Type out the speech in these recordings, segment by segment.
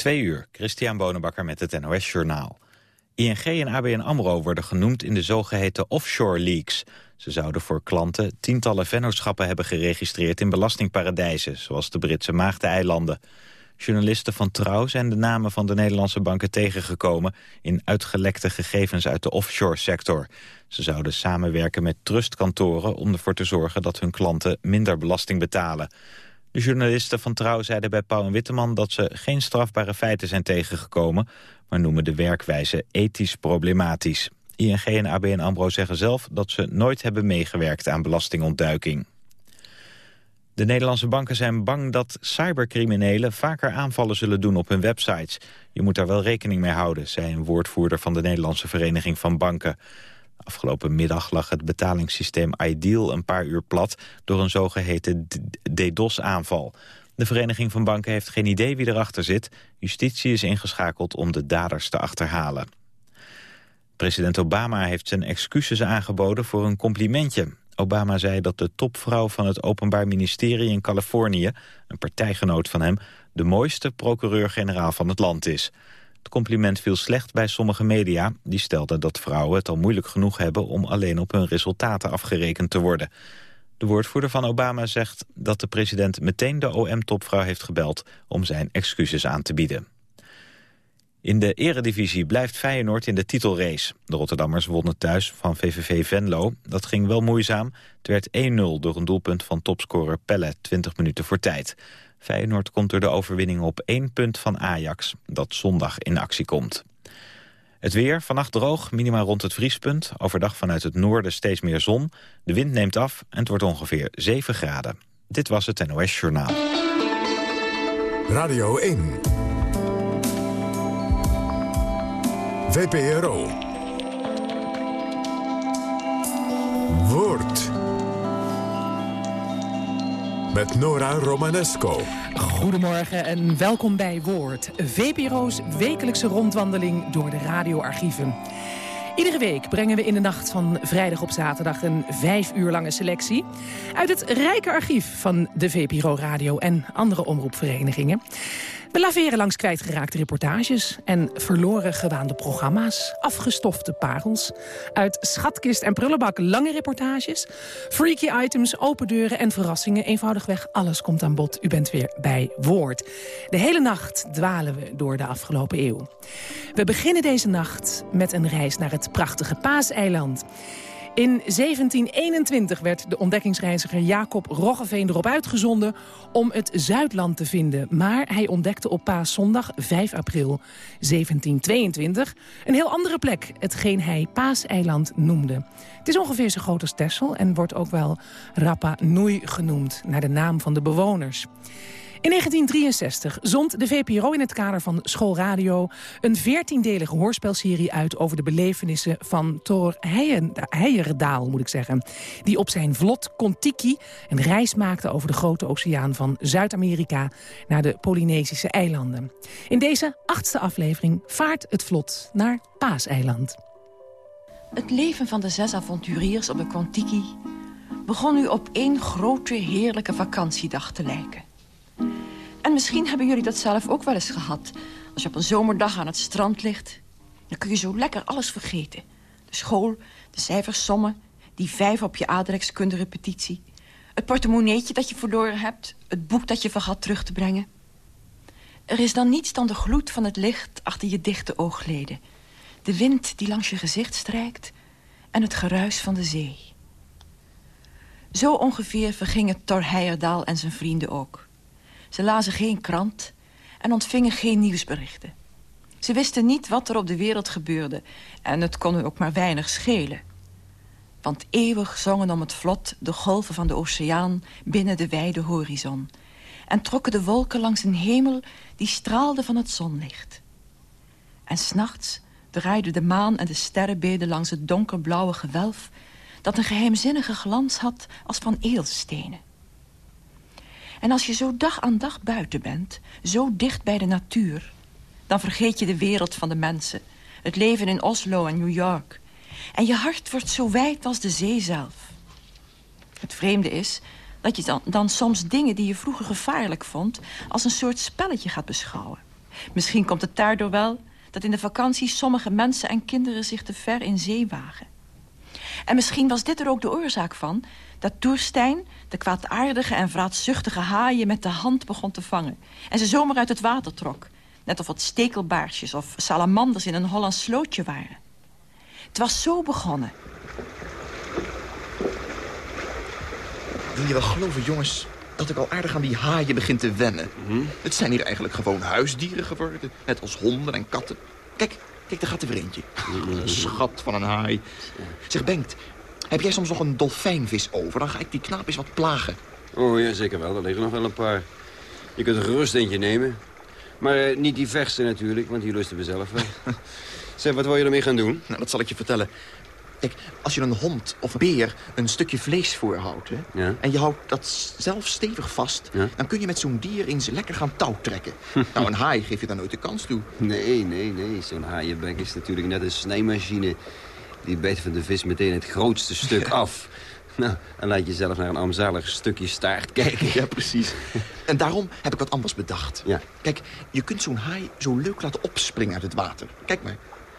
Twee uur, Christian Bonenbakker met het NOS Journaal. ING en ABN AMRO worden genoemd in de zogeheten offshore leaks. Ze zouden voor klanten tientallen vennootschappen hebben geregistreerd in belastingparadijzen, zoals de Britse Maagdeneilanden. Journalisten van Trouw zijn de namen van de Nederlandse banken tegengekomen in uitgelekte gegevens uit de offshore sector. Ze zouden samenwerken met trustkantoren om ervoor te zorgen dat hun klanten minder belasting betalen. De journalisten van Trouw zeiden bij Pauw en Witteman dat ze geen strafbare feiten zijn tegengekomen, maar noemen de werkwijze ethisch problematisch. ING en ABN AMRO zeggen zelf dat ze nooit hebben meegewerkt aan belastingontduiking. De Nederlandse banken zijn bang dat cybercriminelen vaker aanvallen zullen doen op hun websites. Je moet daar wel rekening mee houden, zei een woordvoerder van de Nederlandse Vereniging van Banken. Afgelopen middag lag het betalingssysteem Ideal een paar uur plat... door een zogeheten DDoS-aanval. De Vereniging van Banken heeft geen idee wie erachter zit. Justitie is ingeschakeld om de daders te achterhalen. President Obama heeft zijn excuses aangeboden voor een complimentje. Obama zei dat de topvrouw van het Openbaar Ministerie in Californië... een partijgenoot van hem, de mooiste procureur-generaal van het land is... Het compliment viel slecht bij sommige media. Die stelden dat vrouwen het al moeilijk genoeg hebben... om alleen op hun resultaten afgerekend te worden. De woordvoerder van Obama zegt dat de president meteen de OM-topvrouw heeft gebeld... om zijn excuses aan te bieden. In de eredivisie blijft Feyenoord in de titelrace. De Rotterdammers wonnen thuis van VVV Venlo. Dat ging wel moeizaam. Het werd 1-0 door een doelpunt van topscorer Pelle, 20 minuten voor tijd. Feyenoord komt door de overwinning op één punt van Ajax, dat zondag in actie komt. Het weer, vannacht droog, minima rond het vriespunt. Overdag vanuit het noorden steeds meer zon. De wind neemt af en het wordt ongeveer 7 graden. Dit was het NOS Journaal. Radio 1. VPRO. Woord met Nora Romanesco. Goedemorgen en welkom bij Woord. VPRO's wekelijkse rondwandeling door de radioarchieven. Iedere week brengen we in de nacht van vrijdag op zaterdag een vijf uur lange selectie... uit het rijke archief van de VPRO Radio en andere omroepverenigingen. We laveren langs kwijtgeraakte reportages en verloren gewaande programma's. Afgestofte parels. Uit schatkist en prullenbak lange reportages. Freaky items, open deuren en verrassingen. Eenvoudigweg, alles komt aan bod. U bent weer bij Woord. De hele nacht dwalen we door de afgelopen eeuw. We beginnen deze nacht met een reis naar het prachtige Paaseiland. In 1721 werd de ontdekkingsreiziger Jacob Roggeveen erop uitgezonden om het Zuidland te vinden. Maar hij ontdekte op paaszondag 5 april 1722 een heel andere plek, hetgeen hij Paaseiland noemde. Het is ongeveer zo groot als Texel en wordt ook wel Rapa Nui genoemd, naar de naam van de bewoners. In 1963 zond de VPRO in het kader van Schoolradio... een veertiendelige hoorspelserie uit over de belevenissen van Thor Heijerdaal, moet ik zeggen. Die op zijn vlot Kontiki een reis maakte over de grote oceaan van Zuid-Amerika... naar de Polynesische eilanden. In deze achtste aflevering vaart het vlot naar Paaseiland. Het leven van de zes avonturiers op de Kontiki begon nu op één grote heerlijke vakantiedag te lijken. En misschien hebben jullie dat zelf ook wel eens gehad. Als je op een zomerdag aan het strand ligt... dan kun je zo lekker alles vergeten. De school, de cijfers, sommen... die vijf op je aardrijkskunde repetitie... het portemonneetje dat je verloren hebt... het boek dat je vergat terug te brengen. Er is dan niets dan de gloed van het licht achter je dichte oogleden. De wind die langs je gezicht strijkt... en het geruis van de zee. Zo ongeveer vergingen Thor Heyerdaal en zijn vrienden ook... Ze lazen geen krant en ontvingen geen nieuwsberichten. Ze wisten niet wat er op de wereld gebeurde... en het kon hun ook maar weinig schelen. Want eeuwig zongen om het vlot de golven van de oceaan... binnen de wijde horizon. En trokken de wolken langs een hemel die straalde van het zonlicht. En s'nachts draaiden de maan en de sterrenbeden langs het donkerblauwe gewelf... dat een geheimzinnige glans had als van edelstenen. En als je zo dag aan dag buiten bent, zo dicht bij de natuur... dan vergeet je de wereld van de mensen. Het leven in Oslo en New York. En je hart wordt zo wijd als de zee zelf. Het vreemde is dat je dan, dan soms dingen die je vroeger gevaarlijk vond... als een soort spelletje gaat beschouwen. Misschien komt het daardoor wel dat in de vakantie sommige mensen en kinderen zich te ver in zee wagen. En misschien was dit er ook de oorzaak van... dat Toerstein de kwaadaardige en vraatzuchtige haaien met de hand begon te vangen... en ze zomaar uit het water trok. Net of het stekelbaarsjes of salamanders in een Hollands slootje waren. Het was zo begonnen. Wil je wel geloven, jongens, dat ik al aardig aan die haaien begin te wennen? Het zijn hier eigenlijk gewoon huisdieren geworden. Net als honden en katten. Kijk, kijk, daar gaat er weer eentje. Een schat van een haai. Zeg, Bengt, heb jij soms nog een dolfijnvis over? Dan ga ik die knaap eens wat plagen. Oh ja, zeker wel. Er liggen nog wel een paar. Je kunt er gerust eentje nemen. Maar eh, niet die verste natuurlijk, want die lusten we zelf wel. zeg, wat wil je ermee gaan doen? Nou, dat zal ik je vertellen. Kijk, als je een hond of beer een stukje vlees voorhoudt... Hè, Ja. en je houdt dat zelf stevig vast... Ja. dan kun je met zo'n dier eens lekker gaan touw trekken. nou, een haai geef je daar nooit de kans toe. Nee, nee, nee. Zo'n haaienbek is natuurlijk net een snijmachine. Die beet van de vis meteen het grootste stuk af. Nou, en laat je zelf naar een armzalig stukje staart kijken. Ja, precies. En daarom heb ik wat anders bedacht. Ja. Kijk, je kunt zo'n haai zo leuk laten opspringen uit het water. Kijk maar.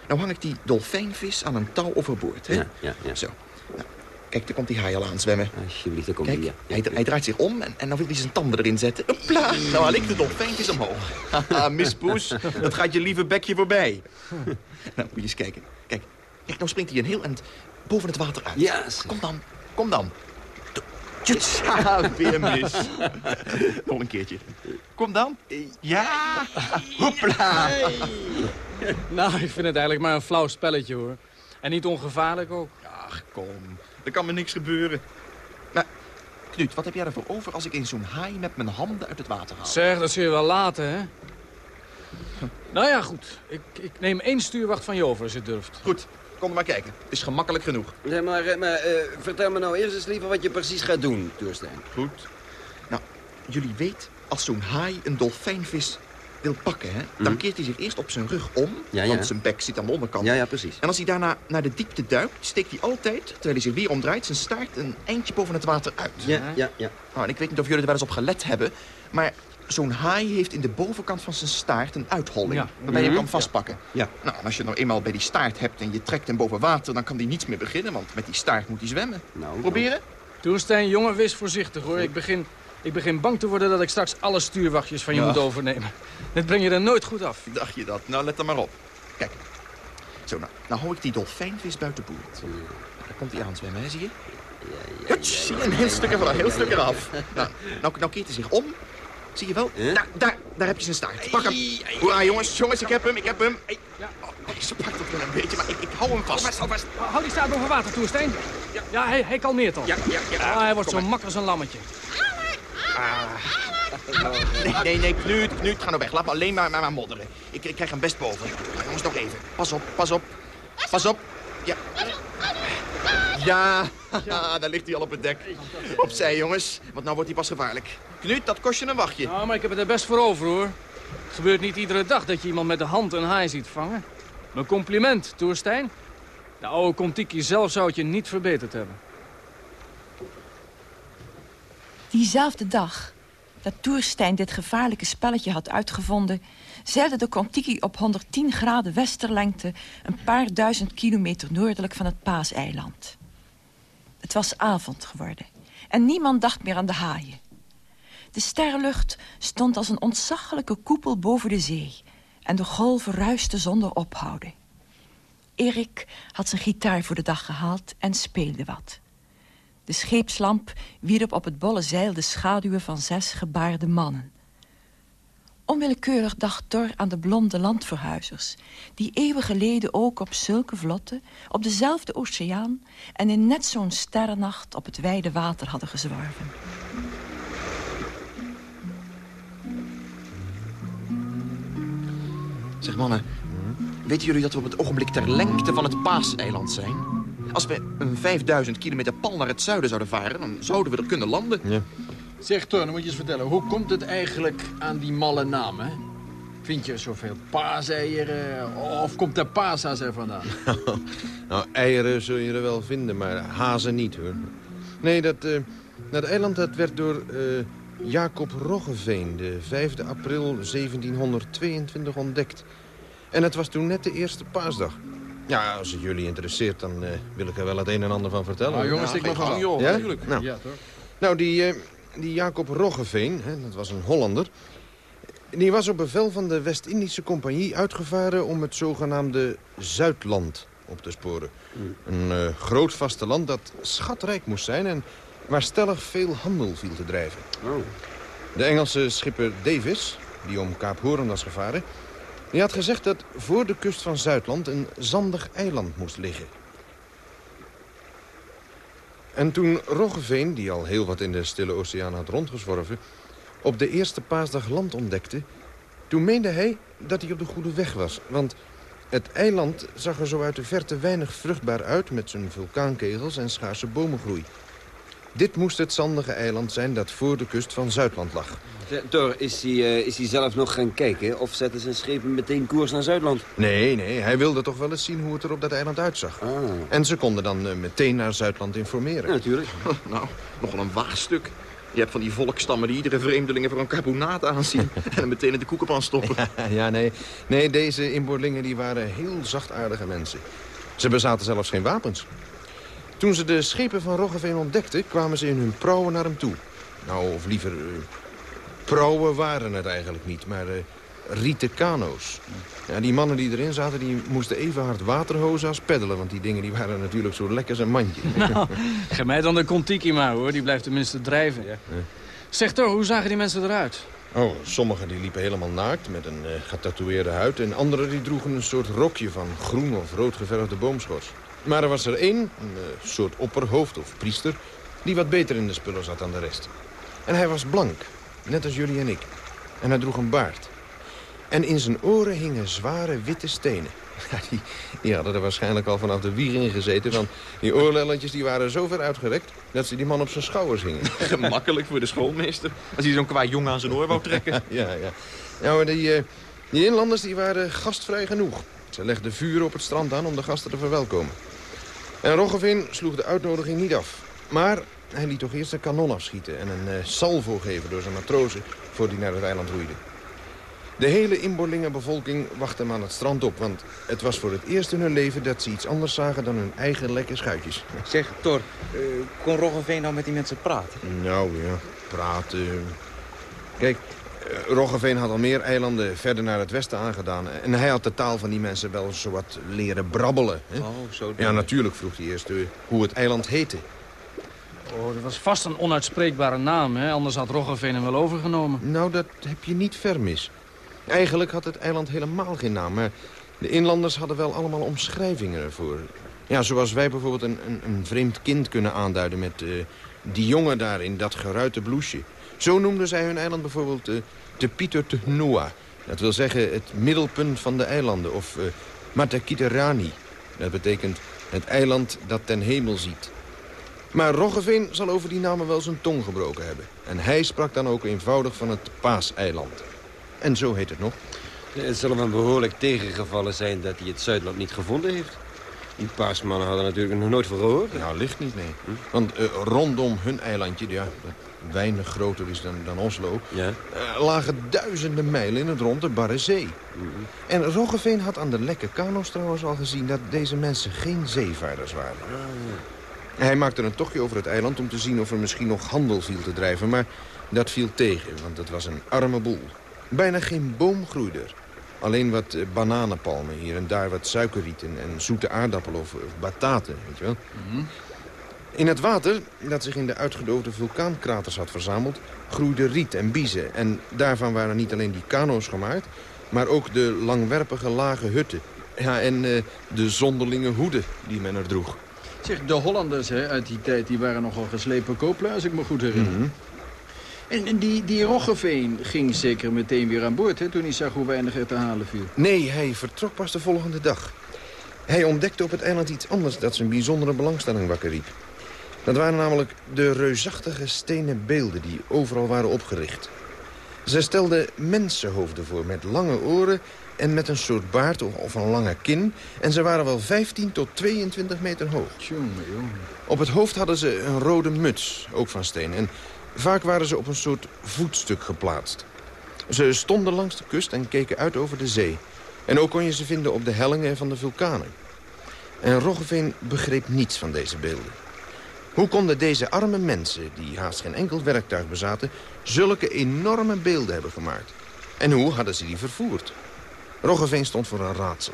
Nou hang ik die dolfijnvis aan een touw overboord, hè? Ja, ja, ja. Zo. Nou, kijk, daar komt die haai al aan zwemmen. Alsjeblieft, daar komt Kijk, die. Ja. hij, hij draait zich om en, en dan wil hij zijn tanden erin zetten. Hopla, nou haal ik de dolfijntjes omhoog. Haha, Miss Poes, dat gaat je lieve bekje voorbij. nou, moet je eens kijken. Kijk, nou springt hij een heel eind boven het water uit. Ja, zeg. Kom dan, kom dan. Haha, weer mis. Nog een keertje. Kom dan. Ja, hoepla. Nou, ik vind het eigenlijk maar een flauw spelletje, hoor. En niet ongevaarlijk ook. Ach, kom. Er kan me niks gebeuren. Nou, Knut, wat heb jij ervoor over als ik in zo'n haai met mijn handen uit het water haal? Zeg, dat zul je wel laten, hè? Nou ja, goed. Ik, ik neem één stuurwacht van je over als je durft. Goed, kom maar kijken. Het is gemakkelijk genoeg. Zeg maar, eh, maar eh, vertel me nou eerst eens liever wat je precies gaat doen, Toerstein. Goed. Nou, jullie weet, als zo'n haai een dolfijnvis wil pakken, hè, dan keert hij zich eerst op zijn rug om. Mhm. Ja, ja. Want zijn bek zit aan de onderkant. Ja, ja, precies. En als hij daarna naar de diepte duikt, steekt hij altijd, terwijl hij zich weer omdraait, zijn staart een eindje boven het water uit. Ja, ja, ja. Nou, en ik weet niet of jullie er wel eens op gelet hebben, maar zo'n haai heeft in de bovenkant van zijn staart een uitholling, Ja. waarbij je hem kan vastpakken. Ja. Nou, en als je nou eenmaal bij die staart hebt en je trekt hem boven water, dan kan hij niets meer beginnen, want met die staart moet hij zwemmen. Nou, Proberen? Toerstein, jongen, wees voorzichtig, hoor. Ik begin, ik begin bang te worden dat ik straks alle stuurwachtjes van je Ja. moet overnemen. Dit breng je er nooit goed af. Dacht je dat? Nou, let er maar op. Kijk. Zo, nou, nou hou ik die dolfijnvis buiten boord. Daar komt hij aan zwemmen, hè, zie je? Huts, zie je, een heel stuk ervan, een heel stuk eraf. Nou, nou, nou keert hij zich om. Zie je wel? Huh? Daar, daar, daar heb je zijn staart. Pak hem. Hoera, jongens, jongens, ik heb hem, ik heb hem. Oh, ze pakt het wel een beetje, maar ik, ik hou hem vast. Hou die staat boven water, Toerstein. Ja, ja hij, hij kalmeert al. Ja, ja, ja. Ah, hij wordt Kom zo mak als een lammetje. Nee, nee, nee, Knut, Knut, ga nou weg. Laat me alleen maar, maar, maar modderen. Ik, ik krijg hem best boven. Nou, jongens, nog even. Pas op, pas op. Pas op. Ja. Ja, daar ligt hij al op het dek. Opzij, jongens, want nou wordt hij pas gevaarlijk. Knut, dat kost je een wachtje. Nou, maar ik heb het er best voor over, hoor. Het gebeurt niet iedere dag dat je iemand met de hand een haai ziet vangen. Mijn compliment, Toerstein. De oude Kontiki zelf zou het je niet verbeterd hebben. Diezelfde dag dat Toerstein dit gevaarlijke spelletje had uitgevonden... zeilde de Kontiki op 110 graden westerlengte... een paar duizend kilometer noordelijk van het Paaseiland. Het was avond geworden en niemand dacht meer aan de haaien. De sterrenlucht stond als een ontzaglijke koepel boven de zee... en de golven ruisten zonder ophouden. Erik had zijn gitaar voor de dag gehaald en speelde wat. De scheepslamp wierp op het bolle zeil de schaduwen van zes gebaarde mannen. Onwillekeurig dacht Thor aan de blonde landverhuizers... die eeuwen geleden ook op zulke vlotten... op dezelfde oceaan... en in net zo'n sterrennacht op het wijde water hadden gezworven. Zeg mannen, weten jullie dat we op het ogenblik ter lengte van het Paaseiland zijn? Als we een 5000 kilometer pal naar het zuiden zouden varen, dan zouden we er kunnen landen. Zeg Toon, dan moet je eens vertellen. Hoe komt het eigenlijk aan die malle naam, hè? Vind je zoveel paaseieren? Of komt de paashaas er vandaan? Nou, eieren zul je er wel vinden, maar hazen niet, hoor. Nee, dat, eh, dat eiland dat werd door eh, Jacob Roggeveen, de 5 april 1722 ontdekt. En het was toen net de eerste paasdag. Ja, als het jullie interesseert, dan eh, wil ik er wel het een en ander van vertellen. Nou, jongens, Ja, ik van. gang, joh. Ja? Natuurlijk. Nou. Ja, toch? Nou, die, eh, die Jacob Roggeveen, hè, dat was een Hollander... die was op bevel van de West-Indische Compagnie uitgevaren... om het zogenaamde Zuidland op te sporen. Een eh, groot vasteland dat schatrijk moest zijn... en waar stellig veel handel viel te drijven. Oh. De Engelse schipper Davis, die om Kaap Hoorn was gevaren... die had gezegd dat voor de kust van Zuidland een zandig eiland moest liggen. En toen Roggeveen, die al heel wat in de Stille Oceaan had rondgezworven... op de eerste paasdag land ontdekte... toen meende hij dat hij op de goede weg was. Want het eiland zag er zo uit de verte weinig vruchtbaar uit... met zijn vulkaankegels en schaarse bomengroei. Dit moest het zandige eiland zijn dat voor de kust van Zuidland lag. Thor, is hij, eh, is hij zelf nog gaan kijken? Of zetten zijn schepen meteen koers naar Zuidland? Nee, nee, hij wilde toch wel eens zien hoe het er op dat eiland uitzag. Ah. En ze konden dan eh, meteen naar Zuidland informeren. Ja, natuurlijk. Nou, nogal een waagstuk. Je hebt van die volkstammen die iedere vreemdelingen voor een carbonaat aanzien... en hem meteen in de koekenpan stoppen. Ja, nee. Nee, deze inboorlingen die waren heel zachtaardige mensen. Ze bezaten zelfs geen wapens. Toen ze de schepen van Roggeveen ontdekten, kwamen ze in hun prauwen naar hem toe. Nou, of liever, eh, prauwen waren het eigenlijk niet, maar eh, rieten kano's. Ja, die mannen die erin zaten, die moesten even hard waterhozen als peddelen... want die dingen die waren natuurlijk zo lekker als een mandje. Nou, geef mij dan de Contiki maar, hoor. Die blijft tenminste drijven. Zeg toch, hoe zagen die mensen eruit? Oh, sommigen die liepen helemaal naakt met een eh, getatoeëerde huid... en anderen die droegen een soort rokje van groen of rood geverfde boomschors. Maar er was er één, een eh, soort opperhoofd of priester... die wat beter in de spullen zat dan de rest. En hij was blank, net als jullie en ik. En hij droeg een baard. En in zijn oren hingen zware witte stenen. Ja, die, die hadden er waarschijnlijk al vanaf de wieg in gezeten... want die oorlelletjes die waren zo ver uitgerekt... dat ze die man op zijn schouders hingen. Gemakkelijk voor de schoolmeester. Als hij zo'n kwaad jongen aan zijn oor wou trekken. Ja, ja. Nou, die, eh, die inlanders die waren gastvrij genoeg. Ze legden vuur op het strand aan om de gasten te verwelkomen. En Roggeveen sloeg de uitnodiging niet af. Maar hij liet toch eerst een kanon afschieten... en een eh, salvo geven door zijn matrozen... voor die naar het eiland roeiden. De hele inboorlingenbevolking wachtte hem aan het strand op... want het was voor het eerst in hun leven dat ze iets anders zagen... dan hun eigen lekke schuitjes. Zeg, Thor, eh, kon Roggeveen nou met die mensen praten? Nou ja, praten. Kijk, Roggeveen had al meer eilanden verder naar het westen aangedaan. En hij had de taal van die mensen wel zo wat leren brabbelen. Hè? Oh, zo. Ja, natuurlijk vroeg hij eerst eh, hoe het eiland heette. Oh, dat was vast een onuitspreekbare naam, hè? Anders had Roggeveen hem wel overgenomen. Nou, dat heb je niet ver mis. Eigenlijk had het eiland helemaal geen naam, maar de inlanders hadden wel allemaal omschrijvingen ervoor. Ja, zoals wij bijvoorbeeld een, een, een vreemd kind kunnen aanduiden met eh, die jongen daar in dat geruite bloesje. Zo noemden zij hun eiland bijvoorbeeld eh Te Pieter te Noa. Dat wil zeggen het middelpunt van de eilanden. Of eh Matakiterani. Dat betekent het eiland dat ten hemel ziet. Maar Roggeveen zal over die namen wel zijn tong gebroken hebben. En hij sprak dan ook eenvoudig van het Paaseiland. En zo heet het nog. Het zal hem een behoorlijk tegengevallen zijn dat hij het Zuidland niet gevonden heeft. Die paasmannen hadden natuurlijk nog nooit van gehoord. Nou, ligt niet, nee. Want eh, rondom hun eilandje, ja, weinig groter is dan, dan Oslo... Ja. eh, lagen duizenden mijlen in het rond de Barre Zee. En Roggeveen had aan de lekke kano's trouwens al gezien... dat deze mensen geen zeevaarders waren. Hij maakte een tochtje over het eiland om te zien of er misschien nog handel viel te drijven. Maar dat viel tegen, want het was een arme boel. Bijna geen boom groeide er. Alleen wat eh, bananenpalmen hier en daar wat suikerrieten en zoete aardappelen of, of bataten, weet je wel. In het water, dat zich in de uitgedoofde vulkaankraters had verzameld... groeide riet en biezen. En daarvan waren niet alleen die kano's gemaakt... maar ook de langwerpige lage hutten. Ja, en eh, de zonderlinge hoeden die men er droeg. Zeg, de Hollanders hè, uit die tijd die waren nogal geslepen kooplui, als ik me goed herinner. Mhm. En, en die, die Roggeveen ging zeker meteen weer aan boord, hè, toen hij zag hoe weinig er te halen viel. Nee, hij vertrok pas de volgende dag. Hij ontdekte op het eiland iets anders dat zijn bijzondere belangstelling wakker riep. Dat waren namelijk de reusachtige stenen beelden die overal waren opgericht. Ze stelden mensenhoofden voor met lange oren en met een soort baard of, een lange kin. En ze waren wel 15 tot 22 meter hoog. Op het hoofd hadden ze een rode muts, ook van steen. En Vaak waren ze op een soort voetstuk geplaatst. Ze stonden langs de kust en keken uit over de zee. En ook kon je ze vinden op de hellingen van de vulkanen. En Roggeveen begreep niets van deze beelden. Hoe konden deze arme mensen, die haast geen enkel werktuig bezaten... zulke enorme beelden hebben gemaakt? En hoe hadden ze die vervoerd? Roggeveen stond voor een raadsel.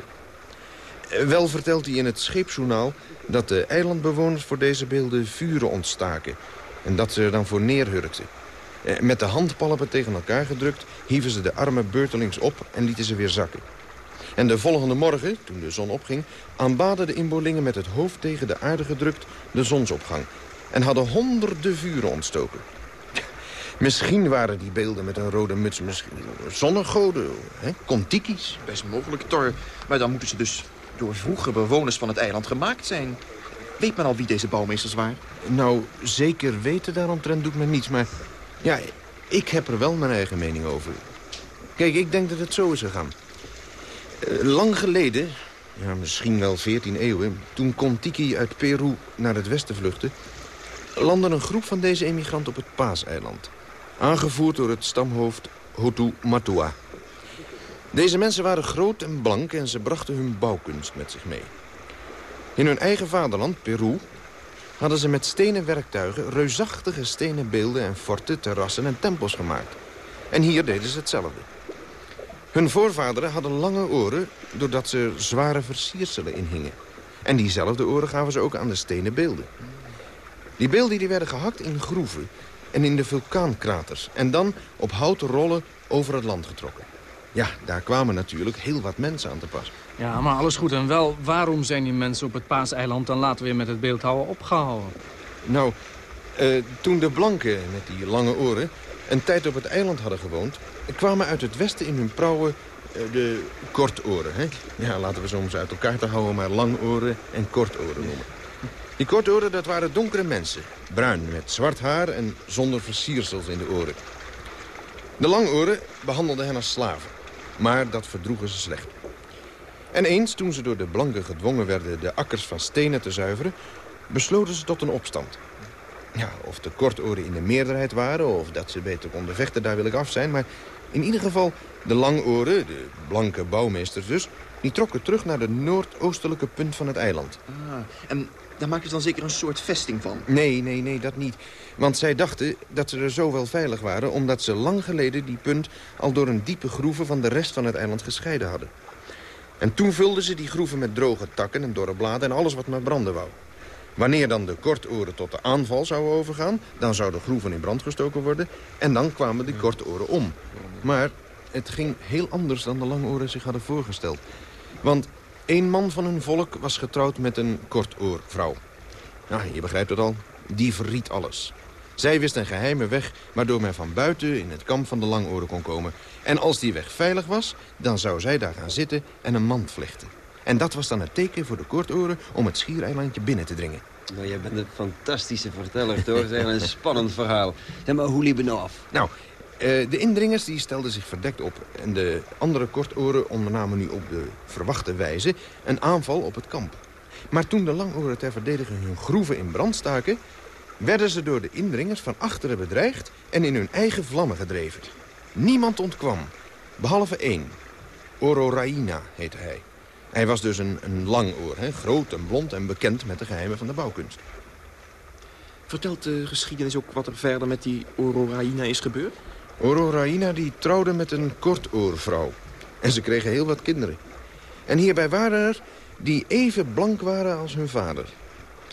Eh, wel vertelt hij in het scheepsjournaal dat de eilandbewoners voor deze beelden vuren ontstaken... en dat ze er dan voor neerhurkten. Eh, met de handpalpen tegen elkaar gedrukt hieven ze de armen beurtelings op en lieten ze weer zakken. En de volgende morgen, toen de zon opging... aanbaden de inboorlingen met het hoofd tegen de aarde gedrukt de zonsopgang... en hadden honderden vuren ontstoken. Misschien waren die beelden met een rode muts misschien zonnegoden, hè? kontiki's. Best mogelijk, Thor. Maar dan moeten ze dus door vroege bewoners van het eiland gemaakt zijn. Weet men al wie deze bouwmeesters waren? Nou, zeker weten daaromtrent doet men niets, maar... Ja, ik heb er wel mijn eigen mening over. Kijk, ik denk dat het zo is gegaan. Eh, lang geleden, ja, misschien wel 14 eeuwen... toen Kontiki uit Peru naar het westen vluchtte... landde een groep van deze emigranten op het Paaseiland. Aangevoerd door het stamhoofd Hutu Matua. Deze mensen waren groot en blank en ze brachten hun bouwkunst met zich mee. In hun eigen vaderland, Peru, hadden ze met stenen werktuigen... reusachtige stenen beelden en forten, terrassen en tempels gemaakt. En hier deden ze hetzelfde. Hun voorvaderen hadden lange oren doordat ze zware versierselen inhingen. En diezelfde oren gaven ze ook aan de stenen beelden. Die beelden die werden gehakt in groeven en in de vulkaankraters... en dan op houten rollen over het land getrokken. Ja, daar kwamen natuurlijk heel wat mensen aan te pas. Ja, maar alles goed en wel. Waarom zijn die mensen op het Paaseiland dan later weer met het beeldhouwen opgehouden? Nou, uh, toen de blanken met die lange oren een tijd op het eiland hadden gewoond... kwamen uit het westen in hun prauwen uh, de kortoren. Hè? Ja, laten we ze uit elkaar te houden, maar langoren en kortoren noemen. Die kortoren, dat waren donkere mensen. Bruin, met zwart haar en zonder versiersels in de oren. De langoren behandelden hen als slaven. Maar dat verdroegen ze slecht. En eens, toen ze door de blanken gedwongen werden de akkers van stenen te zuiveren... besloten ze tot een opstand. Ja, of de kortoren in de meerderheid waren of dat ze beter konden vechten, daar wil ik af zijn. Maar in ieder geval, de langoren, de blanke bouwmeesters dus... die trokken terug naar de noordoostelijke punt van het eiland. Ah, en daar maken ze dan zeker een soort vesting van? Nee, nee, nee, dat niet. Want zij dachten dat ze er zo wel veilig waren... omdat ze lang geleden die punt al door een diepe groeve van de rest van het eiland gescheiden hadden. En toen vulden ze die groeven met droge takken en dorre bladen en alles wat maar branden wou. Wanneer dan de kortoren tot de aanval zouden overgaan... dan zouden groeven in brand gestoken worden... en dan kwamen de kortoren om. Maar het ging heel anders dan de langoren zich hadden voorgesteld. Want één man van hun volk was getrouwd met een kortoorvrouw. Nou, je begrijpt het al. Die verriet alles. Zij wist een geheime weg waardoor men van buiten in het kamp van de langoren kon komen. En als die weg veilig was, dan zou zij daar gaan zitten en een mand vlechten. En dat was dan het teken voor de kortoren om het schiereilandje binnen te dringen. Nou, jij bent een fantastische verteller, toch? Het is een spannend verhaal. Zeg maar, hoe liep het nou af? Nou, uh, de indringers die stelden zich verdekt op. En de andere kortoren ondernamen nu op de verwachte wijze een aanval op het kamp. Maar toen de langoren ter verdediging hun groeven in brand staken... werden ze door de indringers van achteren bedreigd en in hun eigen vlammen gedreven. Niemand ontkwam, behalve één. Ororaina heette hij. Hij was dus een, een langoor, hè? groot en blond en bekend met de geheimen van de bouwkunst. Vertelt de geschiedenis ook wat er verder met die Ororaina is gebeurd? Ororaina die trouwde met een kortoorvrouw. En ze kregen heel wat kinderen. En hierbij waren er die even blank waren als hun vader.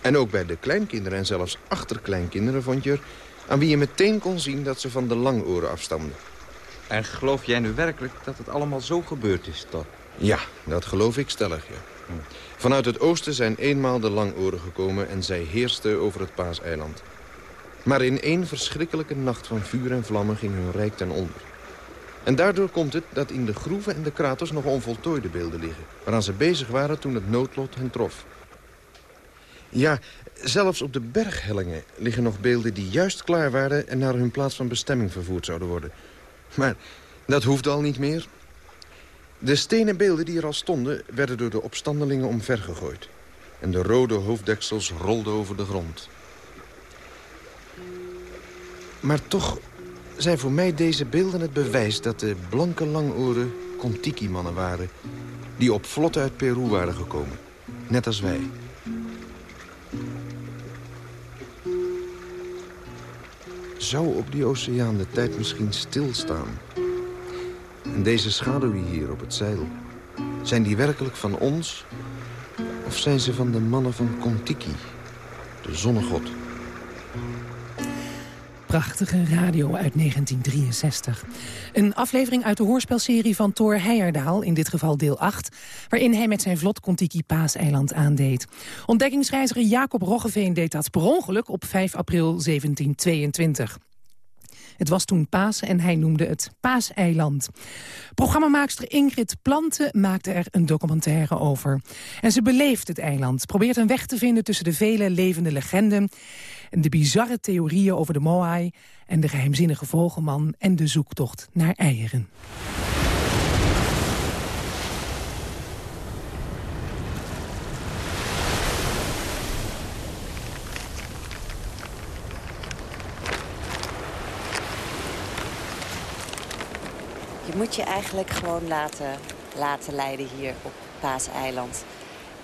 En ook bij de kleinkinderen en zelfs achterkleinkinderen vond je er... aan wie je meteen kon zien dat ze van de langoren afstamden. En geloof jij nu werkelijk dat het allemaal zo gebeurd is, toch? Ja, dat geloof ik stellig. Vanuit het oosten zijn eenmaal de langoren gekomen... en zij heersten over het Paaseiland. Maar in één verschrikkelijke nacht van vuur en vlammen ging hun rijk ten onder. En daardoor komt het dat in de groeven en de kraters nog onvoltooide beelden liggen... waaraan ze bezig waren toen het noodlot hen trof. Ja, zelfs op de berghellingen liggen nog beelden die juist klaar waren... en naar hun plaats van bestemming vervoerd zouden worden. Maar dat hoeft al niet meer. De stenen beelden die er al stonden... werden door de opstandelingen omvergegooid. En de rode hoofddeksels rolden over de grond. Maar toch zijn voor mij deze beelden het bewijs... dat de blanke langoren Kontiki-mannen waren... die op vlot uit Peru waren gekomen. Net als wij. Zou op die oceaan de tijd misschien stilstaan? En deze schaduwen hier op het zeil... zijn die werkelijk van ons... of zijn ze van de mannen van Kontiki, de zonnegod? Prachtige radio uit 1963. Een aflevering uit de hoorspelserie van Thor Heyerdaal, in dit geval deel 8... waarin hij met zijn vlot Kontiki Paaseiland aandeed. Ontdekkingsreiziger Jacob Roggeveen deed dat per ongeluk op 5 april 1722. Het was toen Pasen en hij noemde het Paaseiland. Programmamaakster Ingrid Planten maakte er een documentaire over. En ze beleeft het eiland, probeert een weg te vinden tussen de vele levende legenden... en de bizarre theorieën over de Moai en de geheimzinnige vogelman... en de zoektocht naar eieren. Je eigenlijk gewoon laten, laten leiden hier op Paaseiland.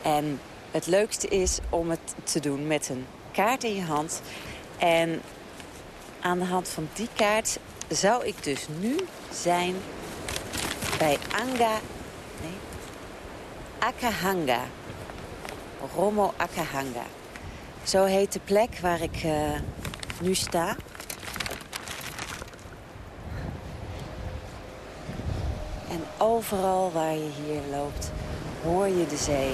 En het leukste is om het te doen met een kaart in je hand. En aan de hand van die kaart zou ik dus nu zijn bij Anga... Nee, Akahanga. Romo Akahanga. Zo heet de plek waar ik uh, nu sta. En overal waar je hier loopt, hoor je de zee.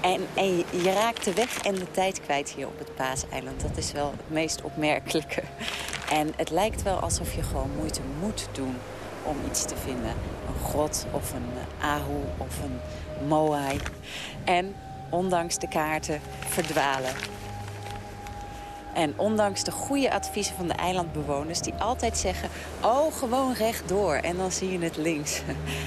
En, je, je, raakt de weg en de tijd kwijt hier op het Paaseiland. Dat is wel het meest opmerkelijke. En het lijkt wel alsof je gewoon moeite moet doen om iets te vinden. Een grot of een ahu of een moai. En ondanks de kaarten verdwalen en ondanks de goede adviezen van de eilandbewoners... die altijd zeggen, oh, gewoon rechtdoor. En dan zie je het links.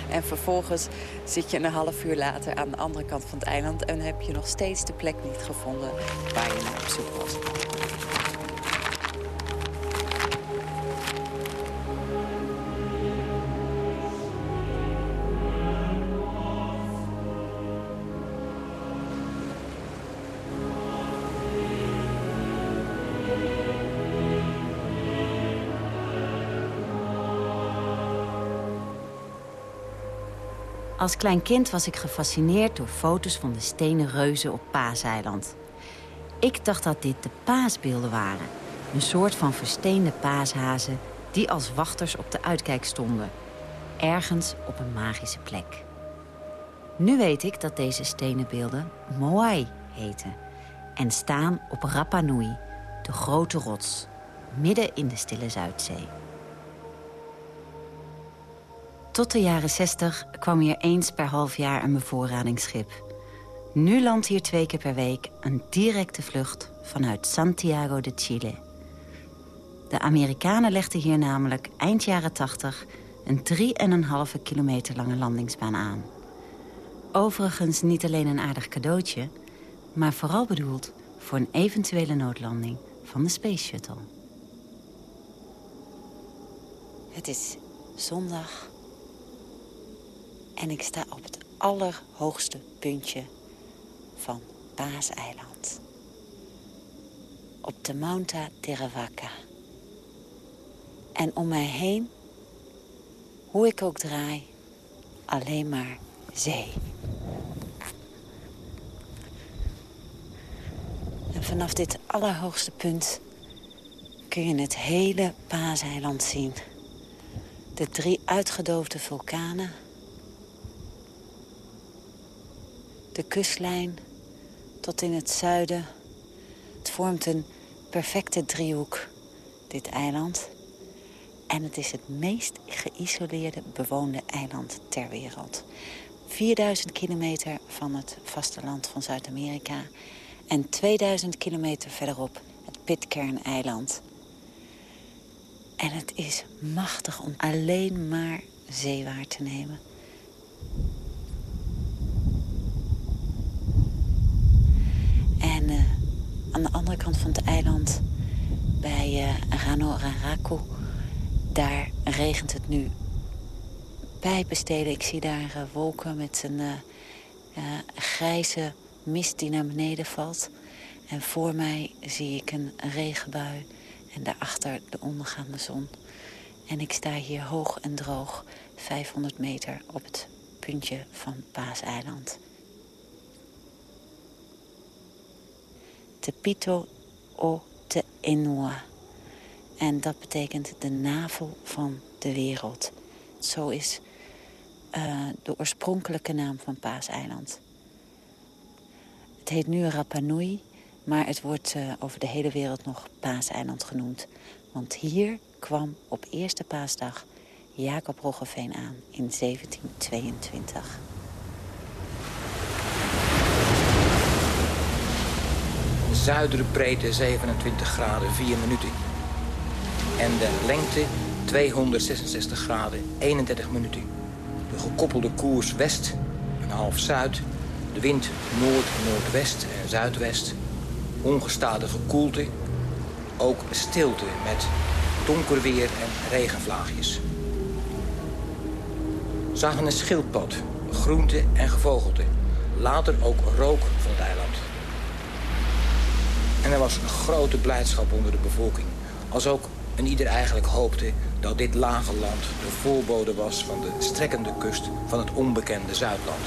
En vervolgens zit je een half uur later aan de andere kant van het eiland... en heb je nog steeds de plek niet gevonden waar je naar op zoek was. Als klein kind was ik gefascineerd door foto's van de stenen reuzen op Paaseiland. Ik dacht dat dit de paasbeelden waren. Een soort van versteende paashazen die als wachters op de uitkijk stonden. Ergens op een magische plek. Nu weet ik dat deze stenen beelden Moai heten. En staan op Rapa Nui, de grote rots, midden in de stille Zuidzee. Tot de jaren 60 kwam hier eens per half jaar een bevoorradingsschip. Nu landt hier twee keer per week een directe vlucht vanuit Santiago de Chile. De Amerikanen legden hier namelijk eind jaren 80 een 3,5 kilometer lange landingsbaan aan. Overigens niet alleen een aardig cadeautje, maar vooral bedoeld voor een eventuele noodlanding van de Space Shuttle. Het is zondag en ik sta op het allerhoogste puntje van Paaseiland. Op de Monta Teravaca. En om mij heen, hoe ik ook draai, alleen maar zee. En vanaf dit allerhoogste punt kun je het hele Paaseiland zien. De drie uitgedoofde vulkanen de kustlijn tot in het zuiden. Het vormt een perfecte driehoek, dit eiland. En het is het meest geïsoleerde bewoonde eiland ter wereld. 4000 kilometer van het vasteland van Zuid-Amerika... en 2000 kilometer verderop het Pitcairn-eiland. En het is machtig om alleen maar zeewaar te nemen. Kant van het eiland, bij uh, Rano Raraku, daar regent het nu pijpenstelen. Ik zie daar uh, wolken met een uh, grijze mist die naar beneden valt. En voor mij zie ik een regenbui en daarachter de ondergaande zon. En ik sta hier hoog en droog, 500 meter op het puntje van Paaseiland. Tepito o te Enua. En dat betekent de navel van de wereld. Zo is uh, de oorspronkelijke naam van Paaseiland. Het heet nu Rapa Nui, maar het wordt uh, over de hele wereld nog Paaseiland genoemd. Want hier kwam op eerste paasdag Jacob Roggeveen aan in 1722. Zuidere 27 graden 4 minuten. En de lengte 266 graden 31 minuten. De gekoppelde koers west en half zuid. De wind noord, noordwest en zuidwest. Ongestadige koelte. Ook stilte met donker weer en regenvlaagjes. Zagen een schildpad, groente en gevogelte. Later ook rook van het eiland. En er was grote blijdschap onder de bevolking. Als ook en ieder eigenlijk hoopte dat dit lage land de voorbode was van de strekkende kust van het onbekende Zuidland.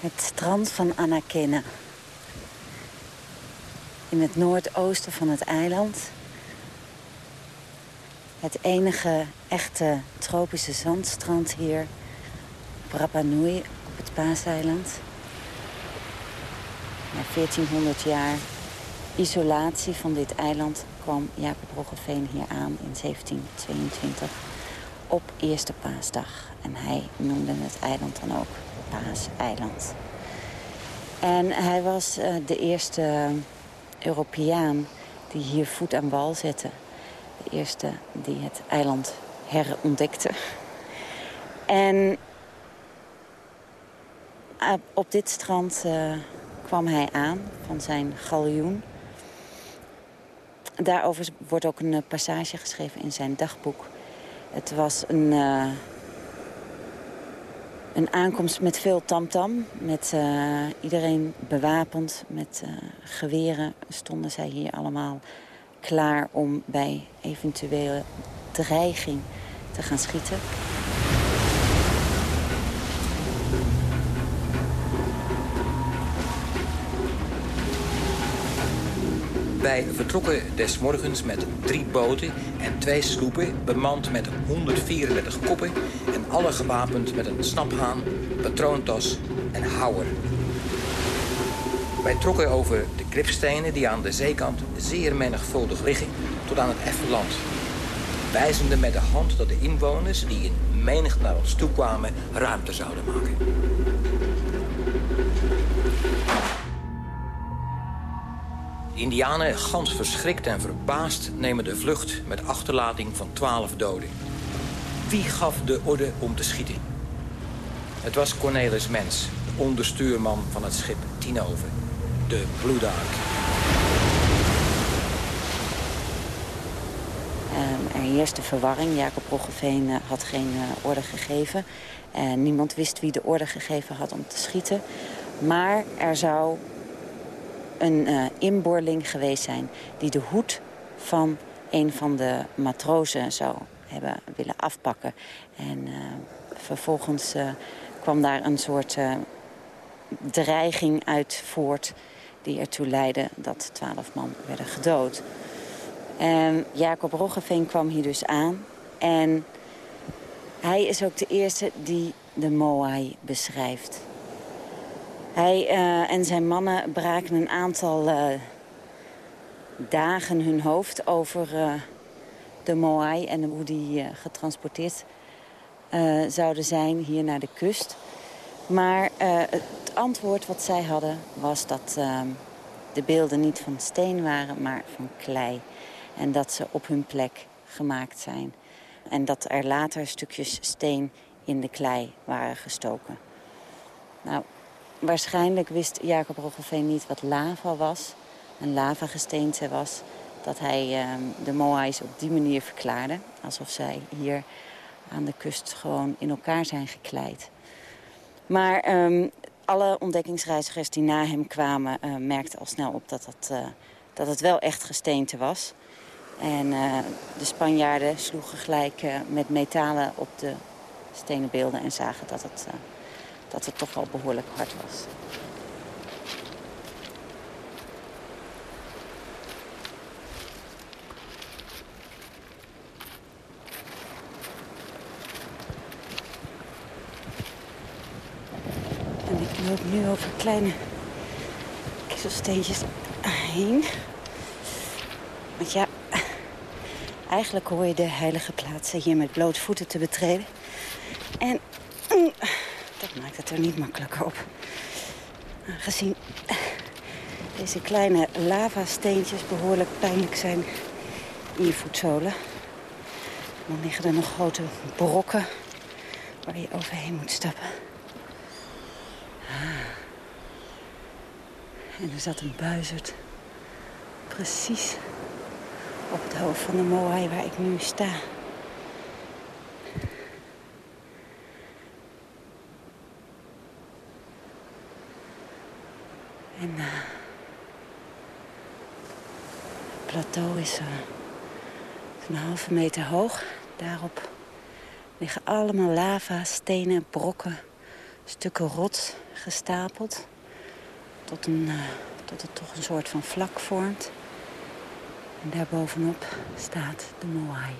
Het strand van Anakena. In het noordoosten van het eiland. Het enige echte tropische zandstrand hier. Op Rapa Nui, op het Paaseiland. Na 1400 jaar isolatie van dit eiland kwam Jacob Roggeveen hier aan in 1722 op eerste paasdag. En hij noemde het eiland dan ook Paaseiland. En hij was uh, de eerste Europeaan die hier voet aan wal zette. De eerste die het eiland herontdekte. En op dit strand uh, kwam hij aan van zijn galjoen. Daarover wordt ook een passage geschreven in zijn dagboek. Het was een, een aankomst met veel tamtam. -tam, met iedereen bewapend, met geweren stonden zij hier allemaal klaar om bij eventuele dreiging te gaan schieten. Wij vertrokken des morgens met drie boten en twee sloepen... bemand met 134 koppen en alle gewapend met een snaphaan, patroontas en houwer. Wij trokken over de klipstenen die aan de zeekant zeer menigvuldig liggen... tot aan het effen land. Wijzende met de hand dat de inwoners die in menig naar ons toe kwamen... ruimte zouden maken. De indianen, gans verschrikt en verbaasd, nemen de vlucht met achterlating van twaalf doden. Wie gaf de orde om te schieten? Het was Cornelis Mens, de onderstuurman van het schip Tinoven, de Blue Dark. Um, er heerste verwarring. Jacob Roggeveen uh, had geen uh, orde gegeven. En niemand wist wie de orde gegeven had om te schieten. Maar er zou een uh, inboorling geweest zijn... die de hoed van een van de matrozen zou hebben willen afpakken. En vervolgens kwam daar een soort dreiging uit voort... die ertoe leidde dat twaalf man werden gedood. En Jacob Roggeveen kwam hier dus aan. En hij is ook de eerste die de Moai beschrijft. Hij uh, en zijn mannen braken een aantal uh, dagen hun hoofd over uh, de Moai... en hoe die getransporteerd zouden zijn hier naar de kust. Maar het antwoord wat zij hadden was dat de beelden niet van steen waren, maar van klei. En dat ze op hun plek gemaakt zijn. En dat er later stukjes steen in de klei waren gestoken. Nou, waarschijnlijk wist Jacob Roggeveen niet wat lava was. Een lavagesteente was. Dat hij ehm, de Moais op die manier verklaarde. Alsof zij hier aan de kust gewoon in elkaar zijn gekleid. Maar ehm, alle ontdekkingsreizigers die na hem kwamen... Uh, merkten al snel op dat, dat, uh, dat het wel echt gesteente was. En uh, de Spanjaarden sloegen gelijk met metalen op de stenen beelden... en zagen dat het, dat het toch wel behoorlijk hard was. Ik nu over kleine kiezelsteentjes heen. Want ja, eigenlijk hoor je de heilige plaatsen hier met blote voeten te betreden. En mm, dat maakt het er niet makkelijker op. Aangezien deze kleine lavasteentjes behoorlijk pijnlijk zijn in je voetzolen. Dan liggen er nog grote brokken waar je overheen moet stappen. En er zat een buizerd. Precies op het hoofd van de moai waar ik nu sta. En uh, het plateau is uh, een halve meter hoog. Daarop liggen allemaal lava, stenen, brokken, stukken rots gestapeld tot, een, uh, tot het toch een soort van vlak vormt. En daarbovenop staat de Moai.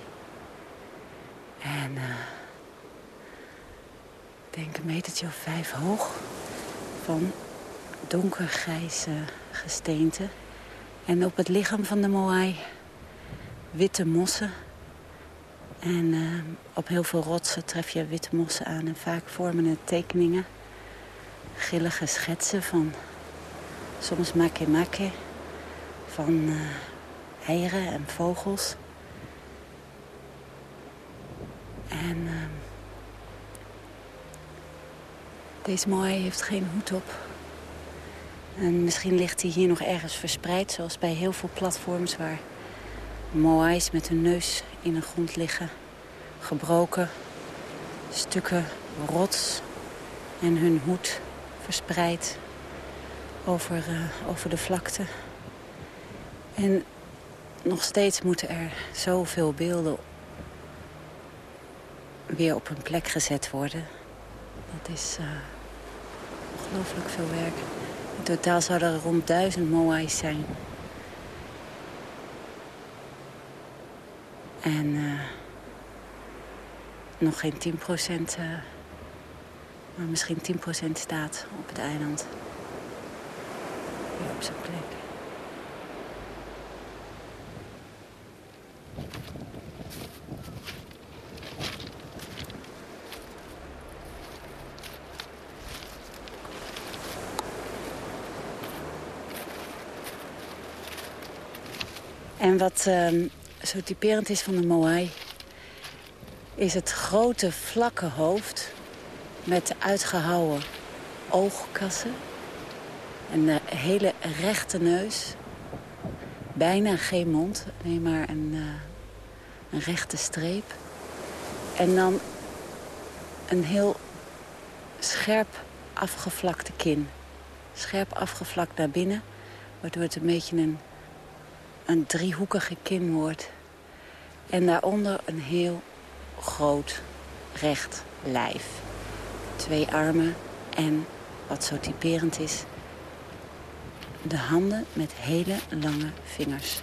En uh, ik denk een metertje of vijf hoog. Van donkergrijze gesteente. En op het lichaam van de Moai witte mossen. En uh, op heel veel rotsen tref je witte mossen aan. En vaak vormen het tekeningen. Grillige schetsen van soms make-make van uh, eieren en vogels. En uh, deze moai heeft geen hoed op. En misschien ligt hij hier nog ergens verspreid, zoals bij heel veel platforms waar moais met hun neus in de grond liggen. Gebroken stukken rots en hun hoed verspreid over, uh, over de vlakte. En nog steeds moeten er zoveel beelden weer op hun plek gezet worden. Dat is uh, ongelooflijk veel werk. In totaal zouden er rond duizend moais zijn. En uh, nog geen 10 procent, uh, maar misschien 10 procent staat op het eiland op zijn plek. En wat uh, zo typerend is van de Moai... is het grote vlakke hoofd met uitgehouwen oogkassen een uh, hele rechte neus. Bijna geen mond, alleen maar een, uh, een rechte streep. En dan een heel scherp afgevlakte kin. Scherp afgevlakt naar binnen, waardoor het een beetje een, een driehoekige kin wordt. En daaronder een heel groot recht lijf. Twee armen en, wat zo typerend is, de handen met hele lange vingers.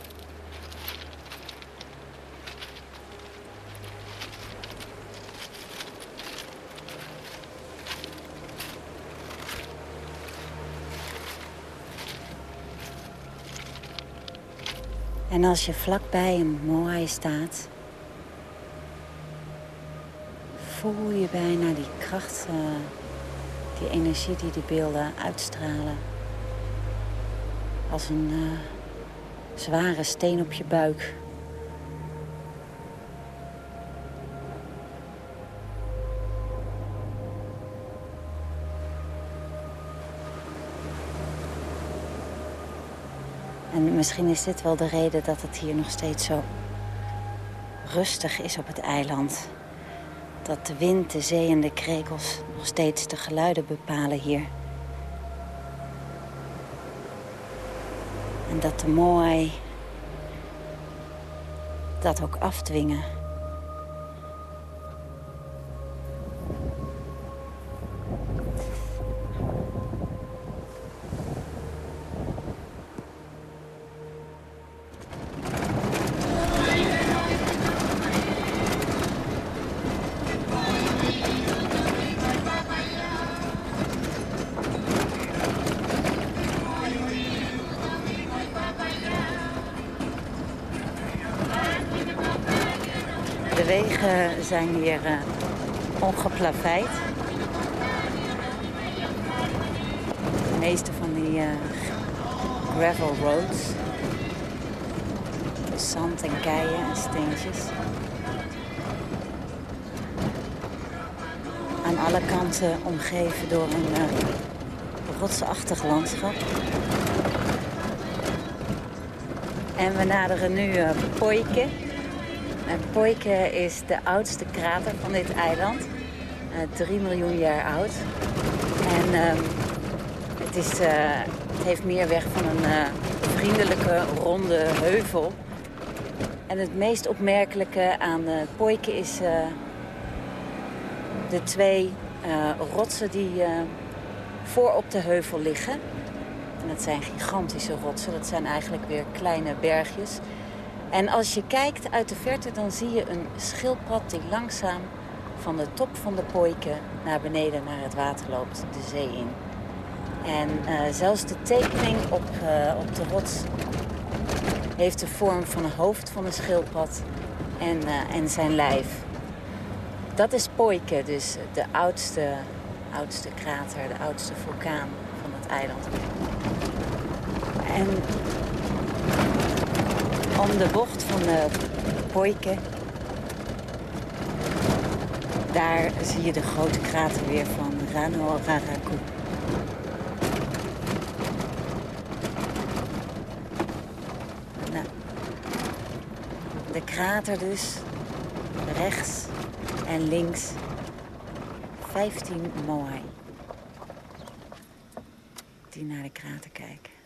En als je vlakbij een moai staat... voel je bijna die kracht, uh, die energie die de beelden uitstralen als een uh, zware steen op je buik. En misschien is dit wel de reden dat het hier nog steeds zo rustig is op het eiland. Dat de wind, de zee en de krekels nog steeds de geluiden bepalen hier. En dat de moai dat ook afdwingen. Zijn hier uh, ongeplaveid. De meeste van die uh, gravel roads. Zand en keien en steentjes. Aan alle kanten omgeven door een uh, rotsachtig landschap. En we naderen nu uh, Poike. En Poike is de oudste krater van dit eiland. Uh, 3 miljoen jaar oud. En uh, het, is, uh, het heeft meer weg van een vriendelijke, ronde heuvel. En het meest opmerkelijke aan Poike is de twee rotsen die voor op de heuvel liggen. En dat zijn gigantische rotsen. Dat zijn eigenlijk weer kleine bergjes. En als je kijkt uit de verte, dan zie je een schildpad die langzaam van de top van de Poike naar beneden naar het water loopt, de zee in. En uh, zelfs de tekening op, uh, op de rots heeft de vorm van een hoofd van een schildpad en, uh, en zijn lijf. Dat is Poike, dus de oudste, oudste krater, de oudste vulkaan van het eiland. En om de bocht van de Poike. Daar zie je de grote krater weer van Rano Raraku. Nou, de krater dus, rechts en links, 15 moai die naar de krater kijken.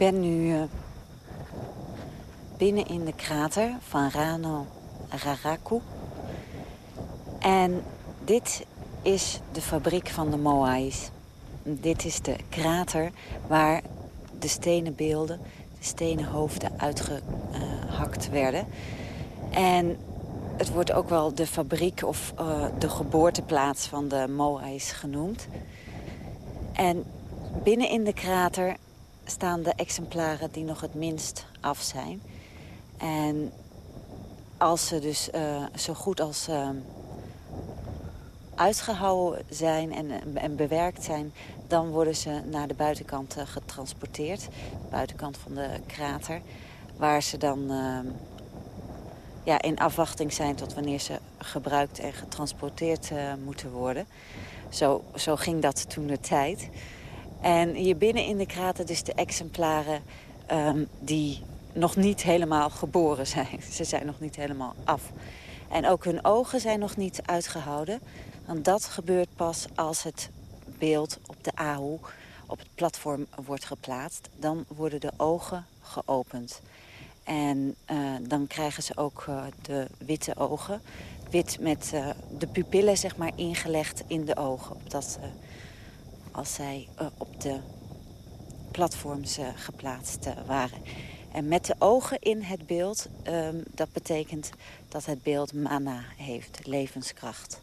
Ben nu uh, binnen in de krater van Rano Raraku. En dit is de fabriek van de Moais. Dit is de krater waar de stenen beelden, de stenen hoofden uitgehakt werden. En het wordt ook wel de fabriek of uh, de geboorteplaats van de Moais genoemd. En binnen in de krater staan de exemplaren die nog het minst af zijn. En als ze dus uh, zo goed als uh, uitgehouwen zijn en, en, bewerkt zijn... dan worden ze naar de buitenkant uh, getransporteerd. De buitenkant van de krater. Waar ze dan ja, in afwachting zijn tot wanneer ze gebruikt en getransporteerd moeten worden. Zo, zo ging dat toen de tijd. En hier binnen in de krater dus de exemplaren um, die nog niet helemaal geboren zijn. Ze zijn nog niet helemaal af. En ook hun ogen zijn nog niet uitgehouden. Want dat gebeurt pas als het beeld op de AHU, op het platform, wordt geplaatst. Dan worden de ogen geopend. En uh, dan krijgen ze ook uh, de witte ogen. Wit met uh, de pupillen zeg maar ingelegd in de ogen. Opdat als zij uh, op de platforms uh, geplaatst uh, waren. En met de ogen in het beeld, um, dat betekent dat het beeld mana heeft, levenskracht.